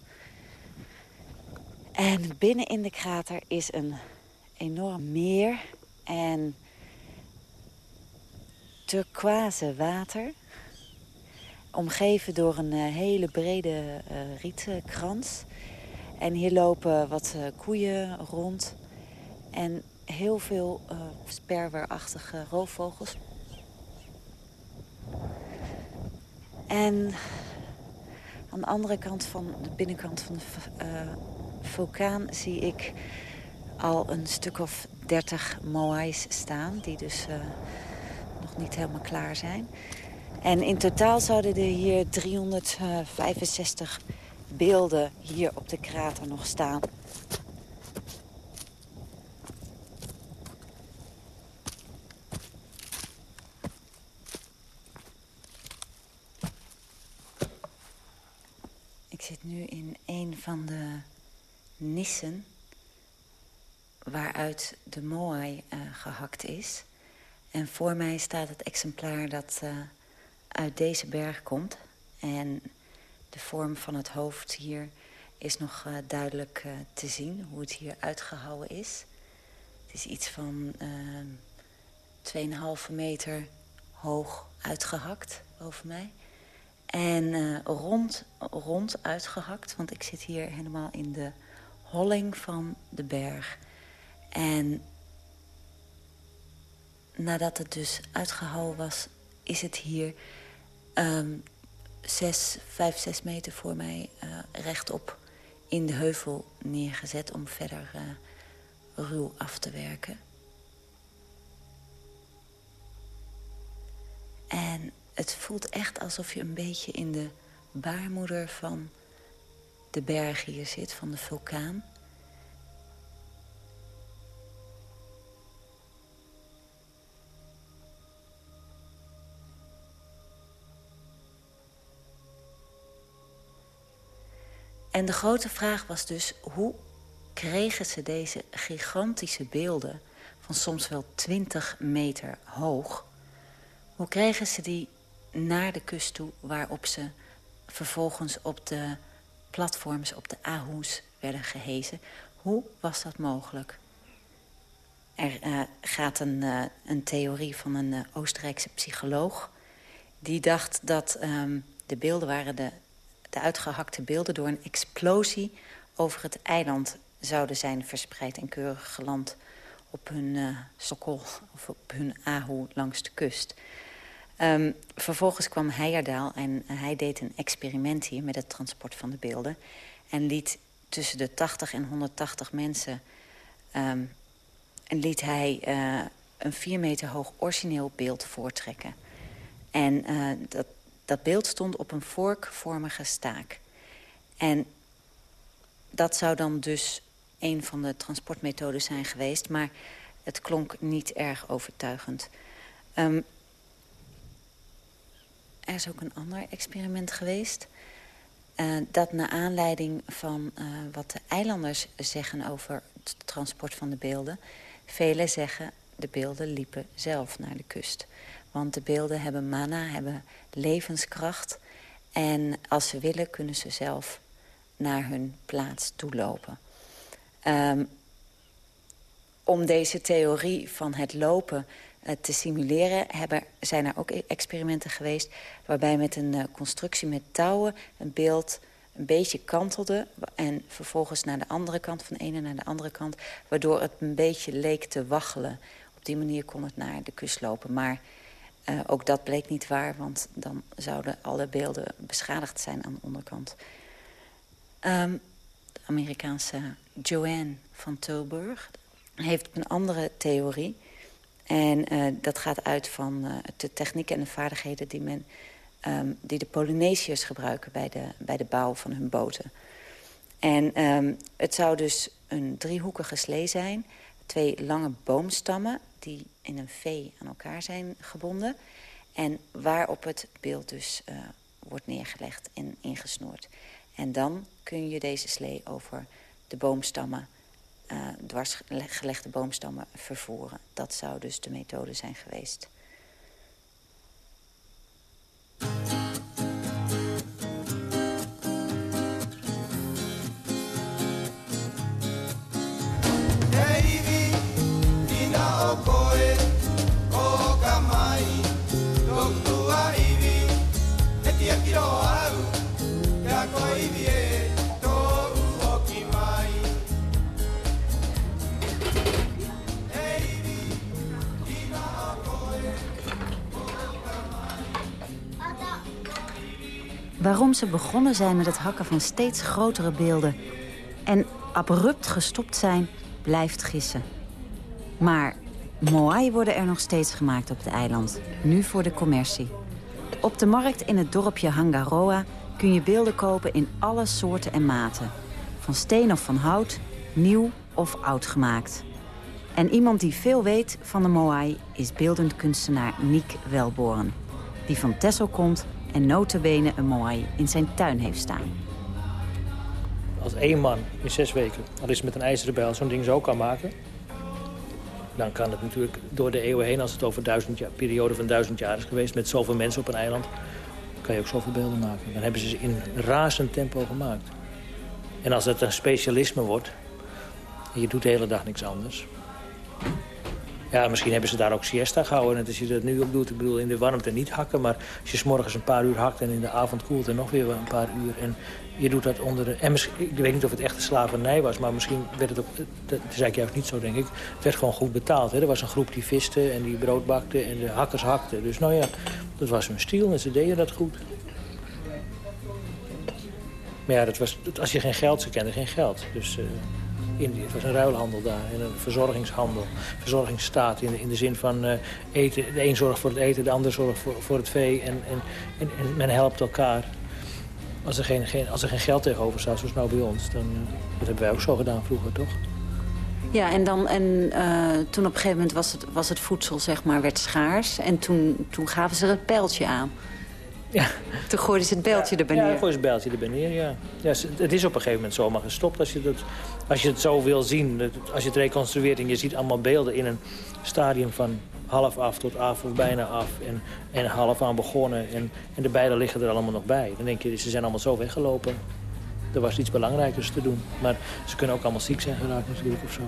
En binnen in de krater is een enorm meer en turquoise water. Omgeven door een hele brede uh, rietenkrans. En hier lopen wat uh, koeien rond. En heel veel sperwerachtige roofvogels. En aan de andere kant van de binnenkant van de vulkaan zie ik al een stuk of 30 moais staan. Die dus uh, nog niet helemaal klaar zijn. En in totaal zouden er hier 365 beelden hier op de krater nog staan. Ik zit nu in een van de nissen waaruit de moai uh, gehakt is. En voor mij staat het exemplaar dat uh, uit deze berg komt. En de vorm van het hoofd hier is nog uh, duidelijk te zien, hoe het hier uitgehouwen is. Het is iets van 2,5 meter hoog uitgehakt boven mij. En rond, rond uitgehakt, want ik zit hier helemaal in de holling van de berg. En nadat het dus uitgehouden was, is het hier um, zes, vijf, zes meter voor mij uh, rechtop in de heuvel neergezet om verder uh, ruw af te werken. En het voelt echt alsof je een beetje in de baarmoeder van de berg hier zit, van de vulkaan. En de grote vraag was dus, hoe kregen ze deze gigantische beelden... van soms wel 20 meter hoog... hoe kregen ze die naar de kust toe... waarop ze vervolgens op de platforms, op de Ahoes werden gehezen? Hoe was dat mogelijk? Er uh, gaat een, uh, een, theorie van een uh, Oostenrijkse psycholoog... die dacht dat um, de beelden waren de de uitgehakte beelden door een explosie over het eiland zouden zijn verspreid en keurig geland op hun uh, sokkel of op hun ahu langs de kust. Um, vervolgens kwam Heijerdaal en hij deed een experiment hier met het transport van de beelden. En liet tussen de 80 en 180 mensen um, en liet hij uh, een 4 meter hoog origineel beeld voortrekken. En uh, dat dat beeld stond op een vorkvormige staak. En dat zou dan dus een van de transportmethoden zijn geweest... maar het klonk niet erg overtuigend. Um, er is ook een ander experiment geweest... Uh, dat naar aanleiding van uh, wat de eilanders zeggen over het transport van de beelden... velen zeggen de beelden liepen zelf naar de kust. Want de beelden hebben mana, hebben levenskracht. En als ze willen, kunnen ze zelf naar hun plaats toelopen. Um, om deze theorie van het lopen uh, te simuleren... Hebben, zijn er ook experimenten geweest... waarbij met een uh, constructie met touwen een beeld een beetje kantelde... en vervolgens naar de andere kant, van de ene naar de andere kant... waardoor het een beetje leek te waggelen. Op die manier kon het naar de kust lopen. Maar uh, ook dat bleek niet waar, want dan zouden alle beelden beschadigd zijn aan de onderkant. Um, de Amerikaanse Joanne van Tilburg heeft een andere theorie. En uh, dat gaat uit van uh, de technieken en de vaardigheden die, men, um, die de Polynesiërs gebruiken bij de, bij de bouw van hun boten. En um, het zou dus een driehoekige slee zijn, twee lange boomstammen die in een V aan elkaar zijn gebonden. En waarop het beeld dus uh, wordt neergelegd en ingesnoerd. En dan kun je deze slee over de boomstammen, uh, dwarsgelegde boomstammen vervoeren. Dat zou dus de methode zijn geweest. Ze begonnen zijn met het hakken van steeds grotere beelden... en abrupt gestopt zijn, blijft gissen. Maar moai worden er nog steeds gemaakt op het eiland. Nu voor de commercie. Op de markt in het dorpje Hangaroa kun je beelden kopen in alle soorten en maten. Van steen of van hout, nieuw of oud gemaakt. En iemand die veel weet van de Moai is beeldend kunstenaar Niek Welboren. Die van Texel komt en notabene een Moai in zijn tuin heeft staan. Als één man in zes weken, al het met een ijzeren bijl, zo'n ding zo kan maken... dan kan het natuurlijk door de eeuwen heen, als het over jaar, periode van duizend jaar is geweest... met zoveel mensen op een eiland, kan je ook zoveel beelden maken. Dan hebben ze ze in razend tempo gemaakt. En als het een specialisme wordt, je doet de hele dag niks anders... Ja, misschien hebben ze daar ook siesta gehouden. Net als je dat nu ook doet. Ik bedoel, in de warmte niet hakken. Maar als je s morgens een paar uur hakt en in de avond koelt en nog weer een paar uur. En je doet dat onder de... En ik weet niet of het echt slavernij was. Maar misschien werd het ook... Dat is eigenlijk juist niet zo, denk ik. Het werd gewoon goed betaald. Hè? Er was een groep die viste en die brood bakte en de hakkers hakten. Dus nou ja, dat was hun stiel en ze deden dat goed. Maar ja, dat was, als je geen geld, ze kenden geen geld. Dus... Uh, Indië. Het was een ruilhandel daar en een verzorgingshandel. Verzorgingsstaat in de, in de zin van uh, eten. De een zorgt voor het eten, de ander zorgt voor, voor het vee. En, en, en, en men helpt elkaar. Als er geen, geen, als er geen geld tegenover staat, zoals nou bij ons... dan uh, dat hebben wij ook zo gedaan vroeger, toch? Ja, en, dan, en uh, toen op een gegeven moment was het, was het voedsel, zeg maar, werd schaars. En toen, toen gaven ze een pijltje aan. Ja. Toen gooiden ze het beltje ja, erbij neer. Ja, gooiden ze het beltje erbij neer, ja. ja. Het is op een gegeven moment zomaar gestopt als je, dat, als je het zo wil zien. Als je het reconstrueert en je ziet allemaal beelden in een stadium van half af tot af of bijna af. En, en half aan begonnen. En, en de beide liggen er allemaal nog bij. Dan denk je, ze zijn allemaal zo weggelopen. Er was iets belangrijkers te doen. Maar ze kunnen ook allemaal ziek zijn geraakt natuurlijk of zo.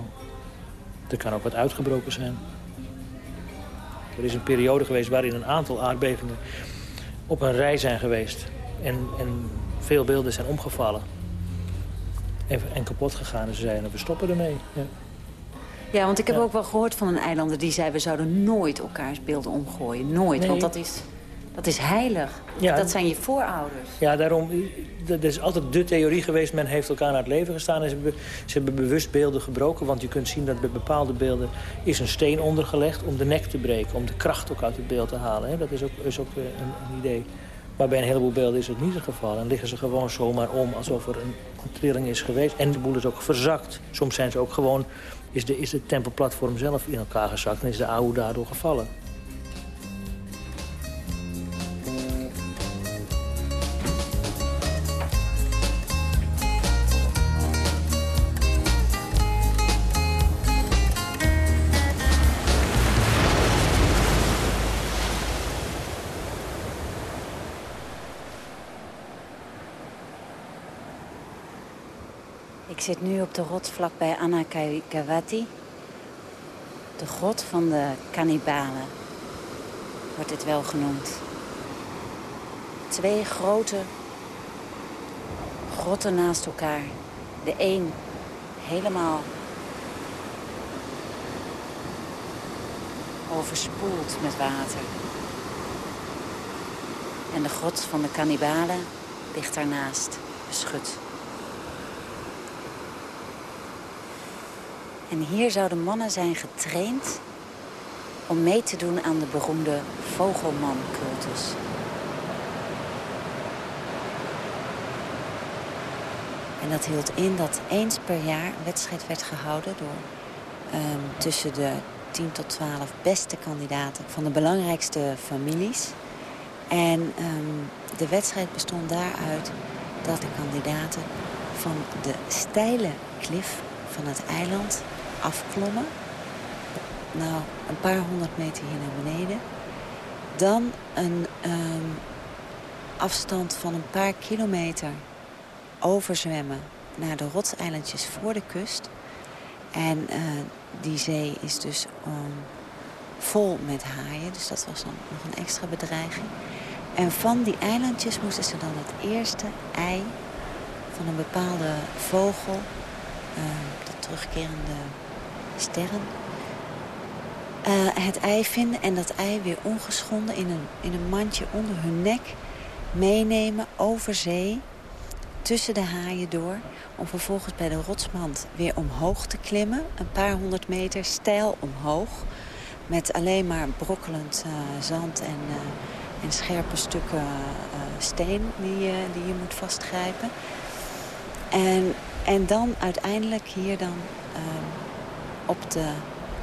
Er kan ook wat uitgebroken zijn. Er is een periode geweest waarin een aantal aardbevingen op een rij zijn geweest. En, en veel beelden zijn omgevallen. En, en kapot gegaan. En ze zeiden, we stoppen ermee. Ja. Ja, want ik heb ook wel gehoord van een eilander die zei... we zouden nooit elkaars beelden omgooien. Nooit, Nee. want dat is, dat is heilig. Ja. Dat zijn je voorouders. Ja, daarom, dat is altijd de theorie geweest. Men heeft elkaar naar het leven gestaan en ze hebben, ze hebben bewust beelden gebroken. Want je kunt zien dat bij bepaalde beelden is een steen ondergelegd om de nek te breken. Om de kracht ook uit het beeld te halen. Hè. Dat is ook, is ook eh, een, een idee. Maar bij een heleboel beelden is het niet het geval. En liggen ze gewoon zomaar om alsof er een, een trilling is geweest. En de boel is ook verzakt. Soms zijn ze ook gewoon, is de, is de tempelplatform zelf in elkaar gezakt. En is de oude daardoor gevallen. Ik zit nu op de rots vlakbij Anakawati. De grot van de kannibalen wordt dit wel genoemd. Twee grote grotten naast elkaar. De een helemaal overspoeld met water. En de grot van de kannibalen ligt daarnaast, beschut. En hier zouden mannen zijn getraind om mee te doen aan de beroemde vogelman-cultus. En dat hield in dat eens per jaar een wedstrijd werd gehouden door ehm, tussen de 10 tot 12 beste kandidaten van de belangrijkste families. En ehm, de wedstrijd bestond daaruit dat de kandidaten van de steile klif van het eiland afklommen. Nou, een paar honderd meter hier naar beneden. Dan een ehm, afstand van een paar kilometer overzwemmen naar de rotseilandjes voor de kust. En eh, die zee is dus ehm, vol met haaien, dus dat was dan nog een extra bedreiging. En van die eilandjes moesten ze dan het eerste ei van een bepaalde vogel, eh, de terugkerende sterren, eh, het ei vinden en dat ei weer ongeschonden in een, in een mandje onder hun nek meenemen over zee, tussen de haaien door... om vervolgens bij de rotsmand weer omhoog te klimmen. Een paar honderd meter steil omhoog. Met alleen maar brokkelend uh, zand en, uh, en, scherpe stukken steen die, die je moet vastgrijpen. En, en dan uiteindelijk hier dan op, de,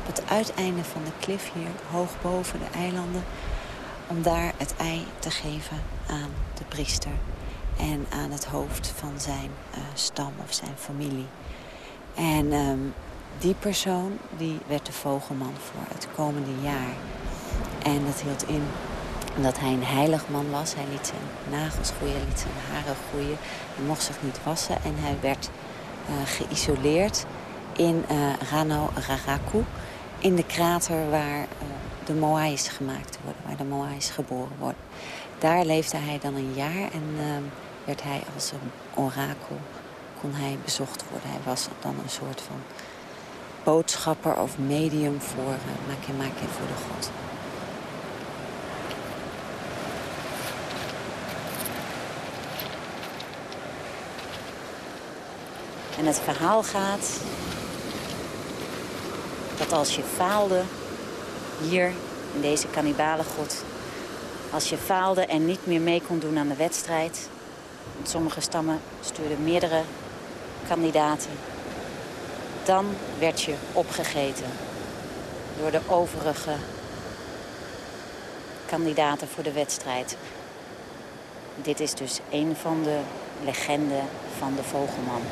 op het uiteinde van de klif hier, hoog boven de eilanden... om daar het ei te geven aan de priester en aan het hoofd van zijn uh, stam of zijn familie. En um, die persoon die werd de vogelman voor het komende jaar. En dat hield in dat hij een heilig man was. Hij liet zijn nagels groeien, liet zijn haren groeien. Hij mocht zich niet wassen en hij werd uh, geïsoleerd in uh, Rano Raraku. In de krater waar uh, de Moais gemaakt worden, waar de Moais geboren worden. Daar leefde hij dan een jaar en ehm, werd hij als een orakel, kon hij bezocht worden. Hij was dan een soort van boodschapper of medium voor uh, Make Make voor de god. En het verhaal gaat dat als je faalde hier in deze kannibalengod... als je faalde en niet meer mee kon doen aan de wedstrijd... want sommige stammen stuurden meerdere kandidaten... dan werd je opgegeten door de overige kandidaten voor de wedstrijd. Dit is dus een van de legenden van de vogelman.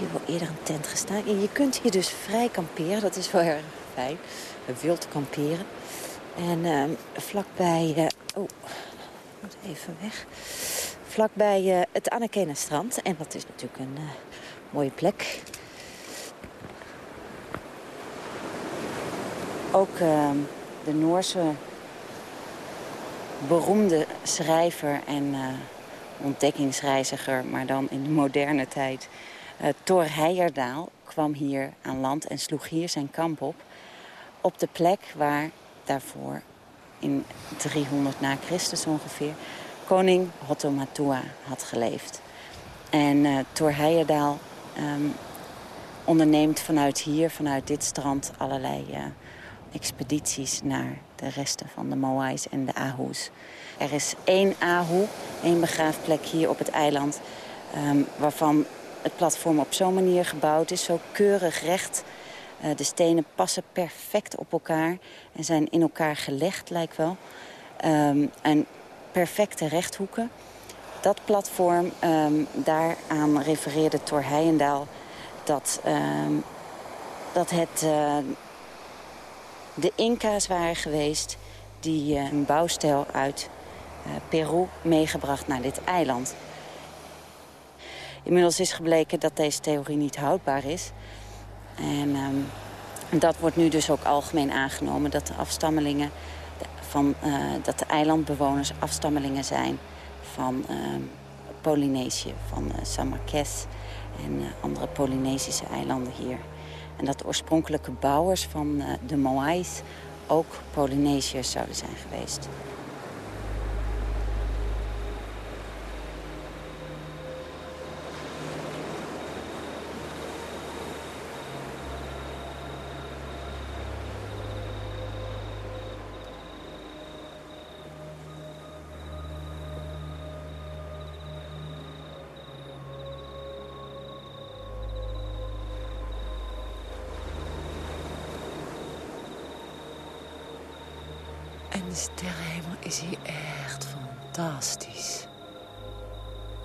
Hier wel eerder een tent gestaan. En je kunt hier dus vrij kamperen. Dat is wel erg fijn. Wild kamperen. En uh, vlakbij... Uh, oh, moet even weg. Vlakbij uh, het Annekena strand. En dat is natuurlijk een uh, mooie plek. Ook ehm, de Noorse beroemde schrijver en ontdekkingsreiziger... maar dan in de moderne tijd uh, Thor Heijerdaal kwam hier aan land en sloeg hier zijn kamp op. Op de plek waar daarvoor in 300 na Christus ongeveer koning Hotomatua had geleefd. En uh, Thor Heijerdaal um, onderneemt vanuit hier, vanuit dit strand, allerlei uh, expedities naar de resten van de Moais en de Ahoes. Er is één Ahu, één begraafplek hier op het eiland, um, waarvan het platform op zo'n manier gebouwd is. Zo keurig recht. Uh, de stenen passen perfect op elkaar en zijn in elkaar gelegd, lijkt wel. Um, en perfecte rechthoeken. Dat platform, um, daaraan refereerde Thor Heijendaal... dat, um, dat het uh, de Inca's waren geweest... die uh, een bouwstijl uit Peru meegebracht naar dit eiland. Inmiddels is gebleken dat deze theorie niet houdbaar is. En um, dat wordt nu dus ook algemeen aangenomen... dat de afstammelingen van uh, dat de eilandbewoners afstammelingen zijn van uh, Polynesië, van uh, San Marques en uh, andere Polynesische eilanden hier. En dat de oorspronkelijke bouwers van de Moais ook Polynesiërs zouden zijn geweest. Sterrenhemel is hier echt fantastisch.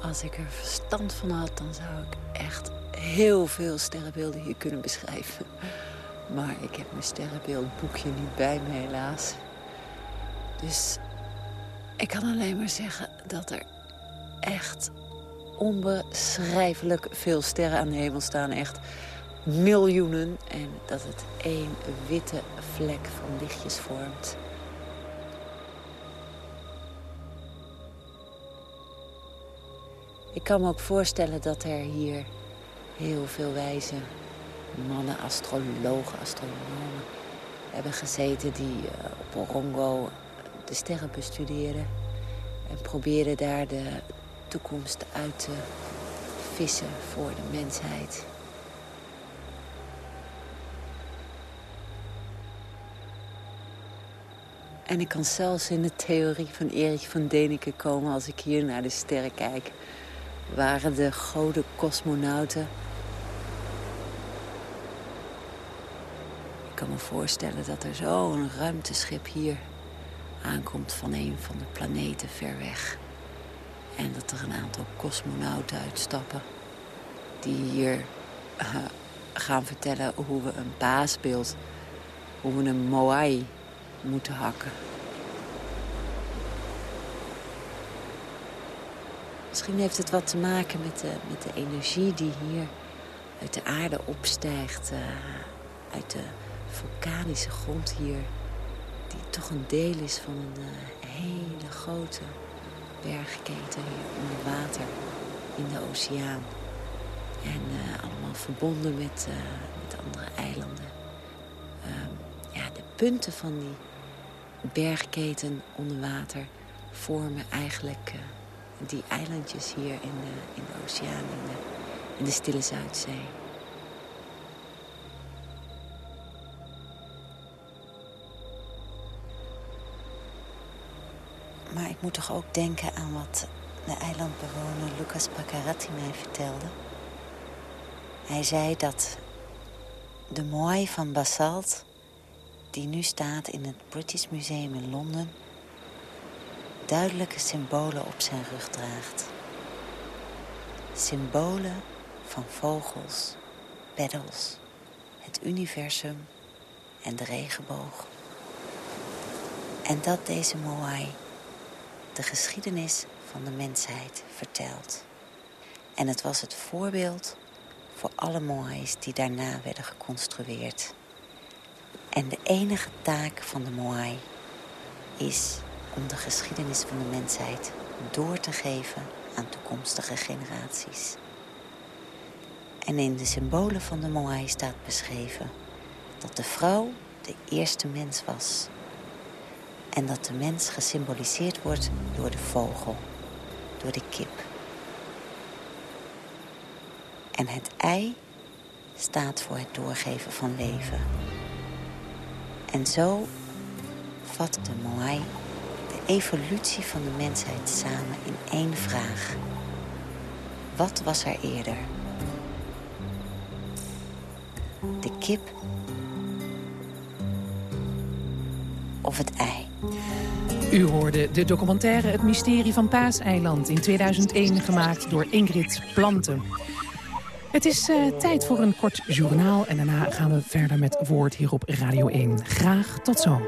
Als ik er verstand van had, dan zou ik echt heel veel sterrenbeelden hier kunnen beschrijven. Maar ik heb mijn sterrenbeeldboekje niet bij me, helaas. Dus ik kan alleen maar zeggen dat er echt onbeschrijfelijk veel sterren aan de hemel staan. Echt miljoenen. En dat het één witte vlek van lichtjes vormt. Ik kan me ook voorstellen dat er hier heel veel wijze mannen, astrologen, astronomen hebben gezeten die uh, op Orongo de sterren bestuderen en proberen daar de toekomst uit te vissen voor de mensheid. En ik kan zelfs in de theorie van Erich van Deneke komen als ik hier naar de sterren kijk. Waren de goden cosmonauten. Ik kan me voorstellen dat er zo'n ruimteschip hier aankomt van een van de planeten ver weg. En dat er een aantal cosmonauten uitstappen die hier uh, gaan vertellen hoe we een paasbeeld, hoe we een moai moeten hakken. Misschien heeft het wat te maken met de, met de energie die hier uit de aarde opstijgt. Uh, uit de vulkanische grond hier. Die toch een deel is van een uh, hele grote bergketen hier onder water in de oceaan. En uh, allemaal verbonden met, met andere eilanden. Ehm, ja, de punten van die bergketen onder water vormen eigenlijk die eilandjes hier in de, in de oceaan, in de, stille Zuidzee. Maar ik moet toch ook denken aan wat de eilandbewoner Lucas Baccaratti mij vertelde. Hij zei dat de moai van basalt die nu staat in het British Museum in Londen... duidelijke symbolen op zijn rug draagt. Symbolen van vogels, peddels, het universum en de regenboog. En dat deze Moai de geschiedenis van de mensheid vertelt. En het was het voorbeeld voor alle Moais die daarna werden geconstrueerd... En de enige taak van de Moai is om de geschiedenis van de mensheid door te geven aan toekomstige generaties. En in de symbolen van de Moai staat beschreven dat de vrouw de eerste mens was. En dat de mens gesymboliseerd wordt door de vogel, door de kip. En het ei staat voor het doorgeven van leven. En zo vat de Moai evolutie van de mensheid samen in één vraag. Wat was er eerder? De kip of het ei? U hoorde de documentaire Het Mysterie van Paaseiland in 2001 gemaakt door Ingrid Planten. Het is uh, tijd voor een kort journaal en daarna gaan we verder met Woord hier op Radio 1. Graag tot zo.